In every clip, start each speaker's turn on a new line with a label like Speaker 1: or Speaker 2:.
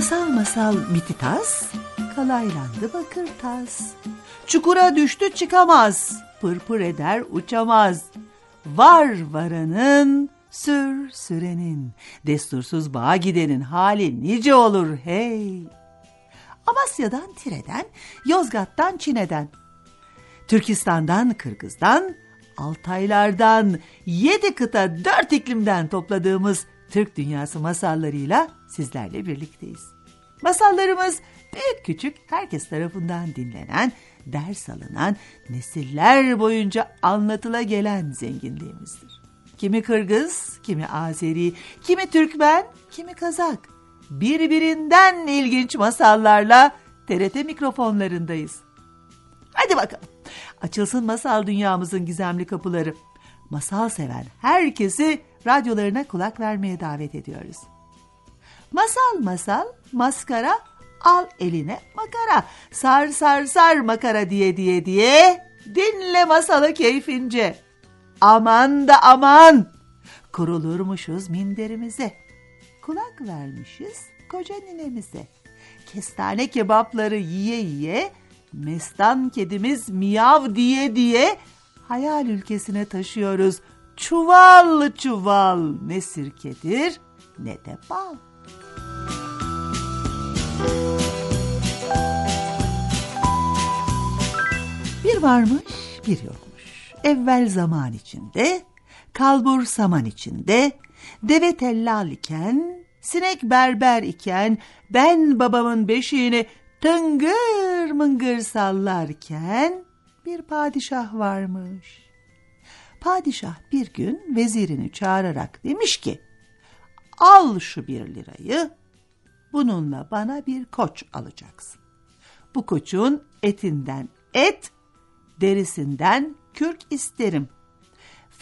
Speaker 1: Masal masal mititas, kalaylandı bakır tas. Çukura düştü çıkamaz, pırpır eder uçamaz. Var varanın, sür sürenin, destursuz bağa gidenin hali nice olur hey. Amasya'dan Tire'den, Yozgat'tan Çin'eden, Türkistan'dan Kırgız'dan, Altaylardan, yedi kıta dört iklimden topladığımız Türk Dünyası masallarıyla sizlerle birlikteyiz. Masallarımız büyük küçük herkes tarafından dinlenen, ders alınan, nesiller boyunca anlatıla gelen zenginliğimizdir. Kimi Kırgız, kimi Azeri, kimi Türkmen, kimi Kazak. Birbirinden ilginç masallarla TRT mikrofonlarındayız. Hadi bakalım. Açılsın masal dünyamızın gizemli kapıları. Masal seven herkesi radyolarına kulak vermeye davet ediyoruz. Masal masal, maskara, al eline makara. Sar sar sar makara diye diye diye. Dinle masalı keyfince. Aman da aman. Kurulurmuşuz minderimize. Kulak vermişiz koca ninemize. Kestane kebapları yiye yiye, mestan kedimiz miyav diye diye hayal ülkesine taşıyoruz. Çuval çuval ne sirkedir ne de bal. Bir varmış bir yokmuş. Evvel zaman içinde, kalbur saman içinde, deve tellal iken, sinek berber iken, ben babamın beşiğini tıngır mıngır sallarken bir padişah varmış. Padişah bir gün vezirini çağırarak demiş ki, al şu bir lirayı, bununla bana bir koç alacaksın. Bu koçun etinden et, derisinden kürk isterim.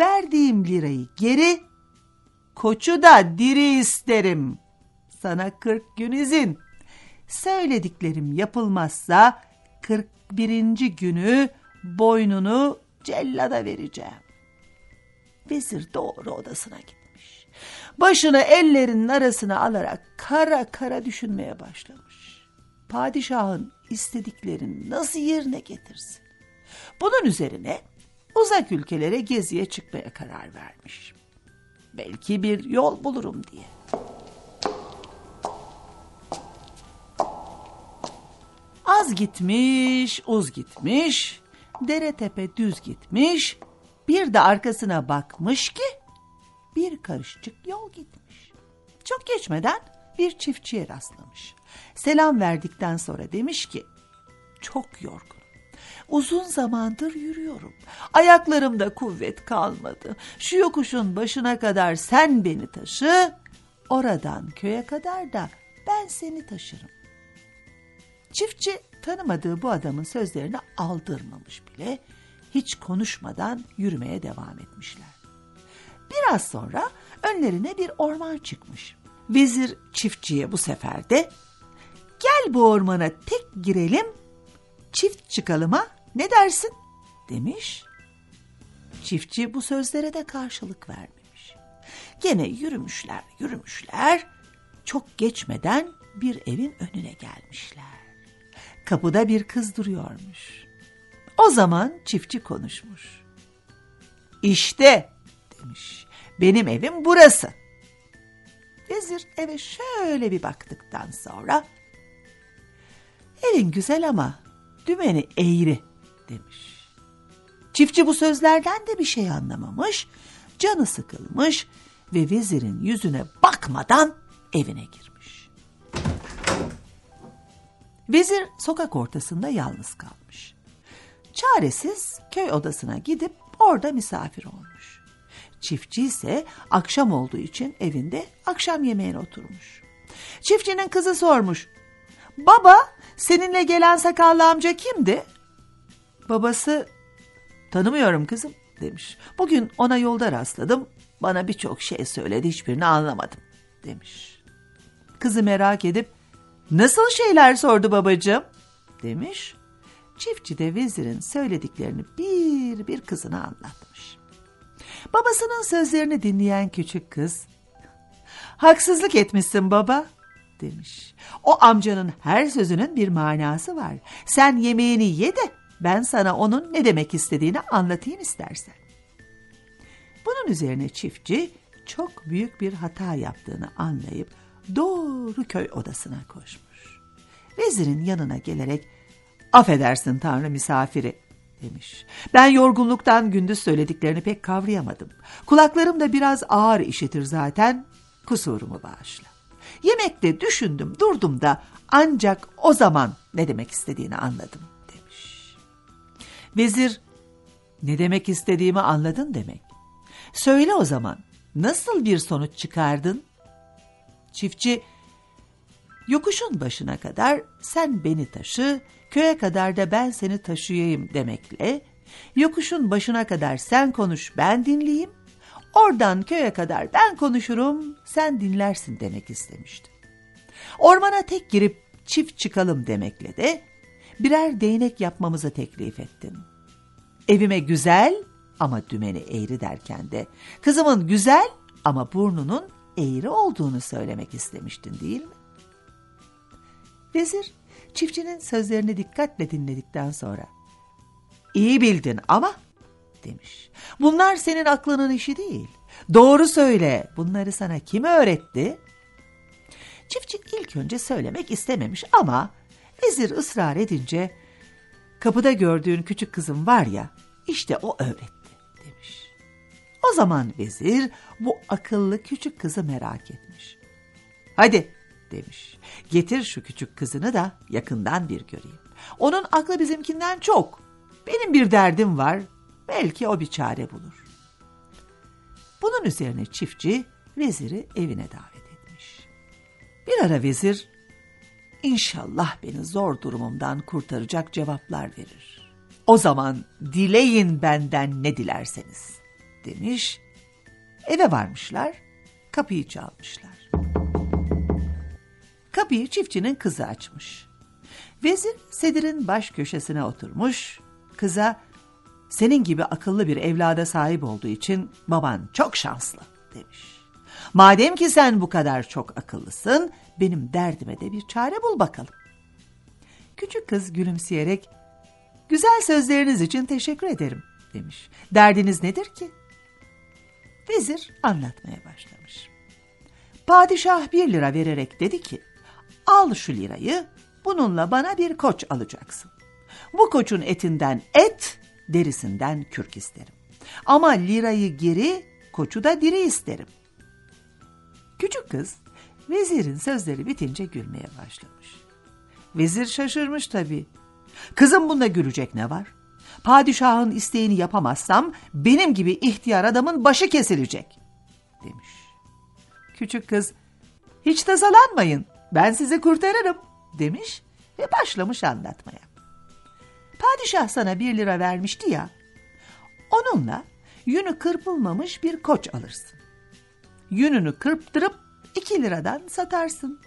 Speaker 1: Verdiğim lirayı geri, koçu da diri isterim. Sana kırk gün izin. Söylediklerim yapılmazsa kırk birinci günü boynunu cellada vereceğim. Vezir doğru odasına gitmiş. Başını ellerinin arasına alarak kara kara düşünmeye başlamış. Padişahın istediklerini nasıl yerine getirsin? Bunun üzerine uzak ülkelere geziye çıkmaya karar vermiş. Belki bir yol bulurum diye. Az gitmiş, uz gitmiş, dere tepe düz gitmiş, bir de arkasına bakmış ki bir karışık yol gitmiş. Çok geçmeden bir çiftçiye rastlamış. Selam verdikten sonra demiş ki, çok yorgun. Uzun zamandır yürüyorum. Ayaklarımda kuvvet kalmadı. Şu yokuşun başına kadar sen beni taşı, oradan köye kadar da ben seni taşırım. Çiftçi tanımadığı bu adamın sözlerini aldırmamış bile, hiç konuşmadan yürümeye devam etmişler. Biraz sonra önlerine bir orman çıkmış. Vezir çiftçiye bu sefer de gel bu ormana tek girelim, çift çıkalım ha ne dersin demiş. Çiftçi bu sözlere de karşılık vermemiş. Gene yürümüşler yürümüşler çok geçmeden bir evin önüne gelmişler. Kapıda bir kız duruyormuş. O zaman çiftçi konuşmuş. İşte demiş benim evim burası. Vezir eve şöyle bir baktıktan sonra evin güzel ama dümeni eğri demiş. Çiftçi bu sözlerden de bir şey anlamamış, canı sıkılmış ve vezirin yüzüne bakmadan evine girmiş. Vezir sokak ortasında yalnız kalmış. Çaresiz köy odasına gidip orada misafir olmuş. Çiftçi ise akşam olduğu için evinde akşam yemeğine oturmuş. Çiftçinin kızı sormuş. Baba seninle gelen sakallı amca kimdi? Babası tanımıyorum kızım demiş. Bugün ona yolda rastladım. Bana birçok şey söyledi hiçbirini anlamadım demiş. Kızı merak edip nasıl şeyler sordu babacığım demiş. Çiftçi de vezirin söylediklerini bir bir kızına anlatmış. Babasının sözlerini dinleyen küçük kız haksızlık etmişsin baba demiş. O amcanın her sözünün bir manası var. Sen yemeğini ye de ben sana onun ne demek istediğini anlatayım istersen. Bunun üzerine çiftçi çok büyük bir hata yaptığını anlayıp doğru köy odasına koşmuş. Vezirin yanına gelerek affedersin tanrı misafiri demiş. Ben yorgunluktan gündüz söylediklerini pek kavrayamadım. Kulaklarım da biraz ağır işitir zaten. Kusurumu bağışla. Yemekte düşündüm durdum da ancak o zaman ne demek istediğini anladım demiş. Vezir ne demek istediğimi anladın demek. Söyle o zaman nasıl bir sonuç çıkardın? Çiftçi yokuşun başına kadar sen beni taşı, köye kadar da ben seni taşıyayım demekle, yokuşun başına kadar sen konuş ben dinleyeyim, oradan köye kadar ben konuşurum sen dinlersin demek istemişti. Ormana tek girip çift çıkalım demekle de birer değnek yapmamızı teklif ettin. Evime güzel ama dümeni eğri derken de kızımın güzel ama burnunun eğri olduğunu söylemek istemiştin değil mi? Vezir çiftçinin sözlerini dikkatle dinledikten sonra iyi bildin ama demiş. Bunlar senin aklının işi değil. Doğru söyle bunları sana kim öğretti? Çiftçi ilk önce söylemek istememiş ama vezir ısrar edince kapıda gördüğün küçük kızım var ya işte o öğretti. O zaman vezir bu akıllı küçük kızı merak etmiş. Hadi demiş. Getir şu küçük kızını da yakından bir göreyim. Onun aklı bizimkinden çok. Benim bir derdim var. Belki o bir çare bulur. Bunun üzerine çiftçi veziri evine davet etmiş. Bir ara vezir İnşallah beni zor durumumdan kurtaracak cevaplar verir. O zaman dileyin benden ne dilerseniz demiş. Eve varmışlar, kapıyı çalmışlar. Kapıyı çiftçinin kızı açmış. Vezir sedirin baş köşesine oturmuş. Kıza senin gibi akıllı bir evlada sahip olduğu için baban çok şanslı demiş. Madem ki sen bu kadar çok akıllısın, benim derdime de bir çare bul bakalım. Küçük kız gülümseyerek, güzel sözleriniz için teşekkür ederim demiş. Derdiniz nedir ki? Vezir anlatmaya başlamış. Padişah bir lira vererek dedi ki, al şu lirayı, bununla bana bir koç alacaksın. Bu koçun etinden et, derisinden kürk isterim. Ama lirayı geri, koçu da diri isterim. Küçük kız vezirin sözleri bitince gülmeye başlamış. Vezir şaşırmış tabii. Kızım bunda gülecek ne var? Padişahın isteğini yapamazsam benim gibi ihtiyar adamın başı kesilecek demiş. Küçük kız hiç tasalanmayın ben sizi kurtarırım demiş ve başlamış anlatmaya. Padişah sana bir lira vermişti ya onunla yünü kırpılmamış bir koç alırsın. Yününü kırptırıp iki liradan satarsın.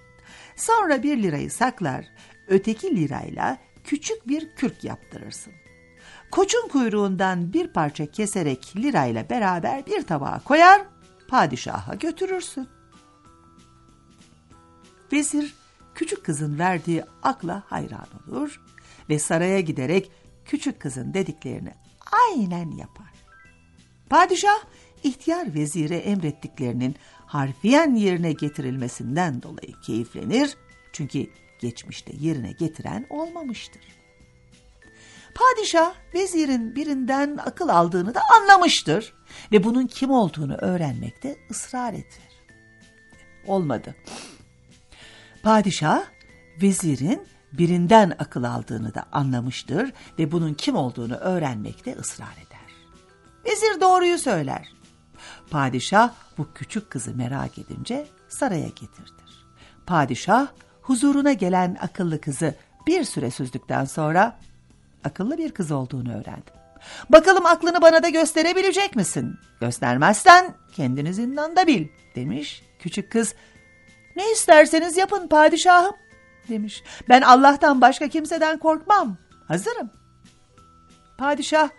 Speaker 1: Sonra bir lirayı saklar, öteki lirayla küçük bir kürk yaptırırsın. Koçun kuyruğundan bir parça keserek lirayla beraber bir tabağa koyar, padişaha götürürsün. Vezir küçük kızın verdiği akla hayran olur ve saraya giderek küçük kızın dediklerini aynen yapar. Padişah ihtiyar vezire emrettiklerinin harfiyen yerine getirilmesinden dolayı keyiflenir çünkü geçmişte yerine getiren olmamıştır. Padişah vezirin birinden akıl aldığını da anlamıştır ve bunun kim olduğunu öğrenmekte ısrar eder. Olmadı. Padişah vezirin birinden akıl aldığını da anlamıştır ve bunun kim olduğunu öğrenmekte ısrar eder. Vezir doğruyu söyler. Padişah bu küçük kızı merak edince saraya getirtir. Padişah huzuruna gelen akıllı kızı bir süre süzdükten sonra akıllı bir kız olduğunu öğrendi. Bakalım aklını bana da gösterebilecek misin? Göstermezsen kendini zindanda bil demiş. Küçük kız ne isterseniz yapın padişahım demiş. Ben Allah'tan başka kimseden korkmam. Hazırım. Padişah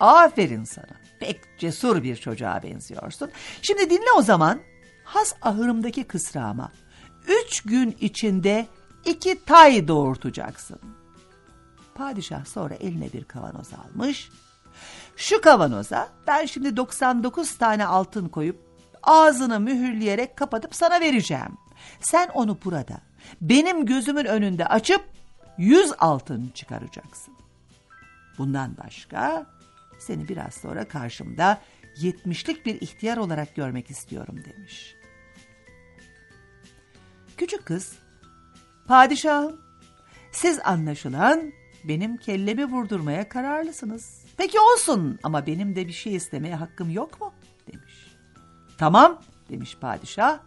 Speaker 1: aferin sana. Pek cesur bir çocuğa benziyorsun. Şimdi dinle o zaman. Has ahırımdaki kısrağıma. Üç gün içinde iki tay doğurtacaksın. Padişah sonra eline bir kavanoz almış. Şu kavanoza ben şimdi 99 tane altın koyup ağzını mühürleyerek kapatıp sana vereceğim. Sen onu burada benim gözümün önünde açıp 100 altın çıkaracaksın. Bundan başka seni biraz sonra karşımda yetmişlik bir ihtiyar olarak görmek istiyorum demiş. Küçük kız, padişahım siz anlaşılan benim kellemi vurdurmaya kararlısınız. Peki olsun ama benim de bir şey istemeye hakkım yok mu? demiş. Tamam demiş padişah.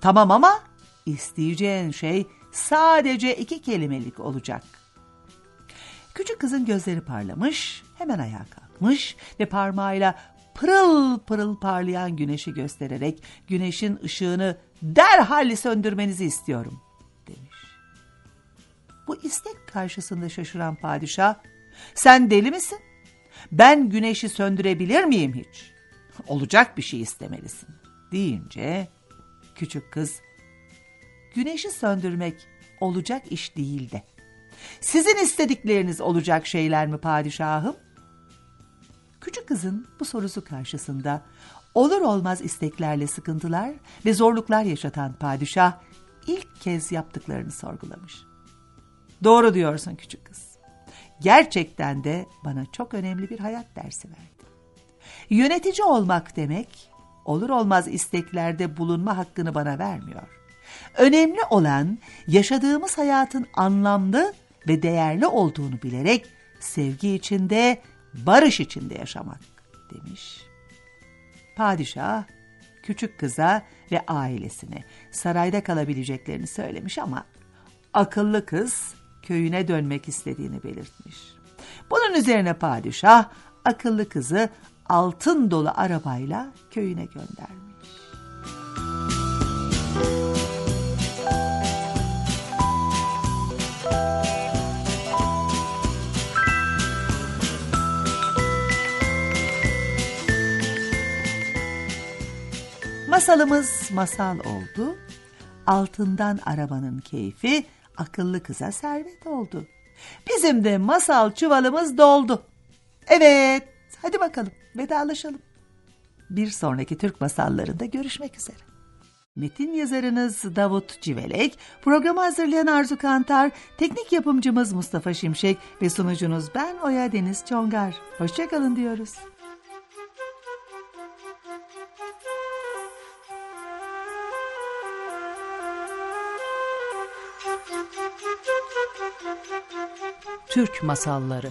Speaker 1: Tamam ama isteyeceğin şey sadece iki kelimelik olacak. Küçük kızın gözleri parlamış, hemen ayağa kalkmış ve parmağıyla pırıl pırıl parlayan güneşi göstererek güneşin ışığını derhal söndürmenizi istiyorum. Bu istek karşısında şaşıran padişah sen deli misin? Ben güneşi söndürebilir miyim hiç? Olacak bir şey istemelisin deyince küçük kız güneşi söndürmek olacak iş değil de. Sizin istedikleriniz olacak şeyler mi padişahım? Küçük kızın bu sorusu karşısında olur olmaz isteklerle sıkıntılar ve zorluklar yaşatan padişah ilk kez yaptıklarını sorgulamış. Doğru diyorsun küçük kız. Gerçekten de bana çok önemli bir hayat dersi verdi. Yönetici olmak demek olur olmaz isteklerde bulunma hakkını bana vermiyor. Önemli olan yaşadığımız hayatın anlamlı ve değerli olduğunu bilerek sevgi içinde, barış içinde yaşamak demiş. Padişah küçük kıza ve ailesine sarayda kalabileceklerini söylemiş ama akıllı kız köyüne dönmek istediğini belirtmiş. Bunun üzerine padişah akıllı kızı altın dolu arabayla köyüne göndermiş. Masalımız masal oldu. Altından arabanın keyfi akıllı kıza servet oldu. Bizim de masal çuvalımız doldu. Evet, hadi bakalım vedalaşalım. Bir sonraki Türk masallarında görüşmek üzere. Metin yazarınız Davut Civelek, programı hazırlayan Arzu Kantar, teknik yapımcımız Mustafa Şimşek ve sunucunuz ben Oya Deniz Çongar. Hoşçakalın diyoruz.
Speaker 2: Türk Masalları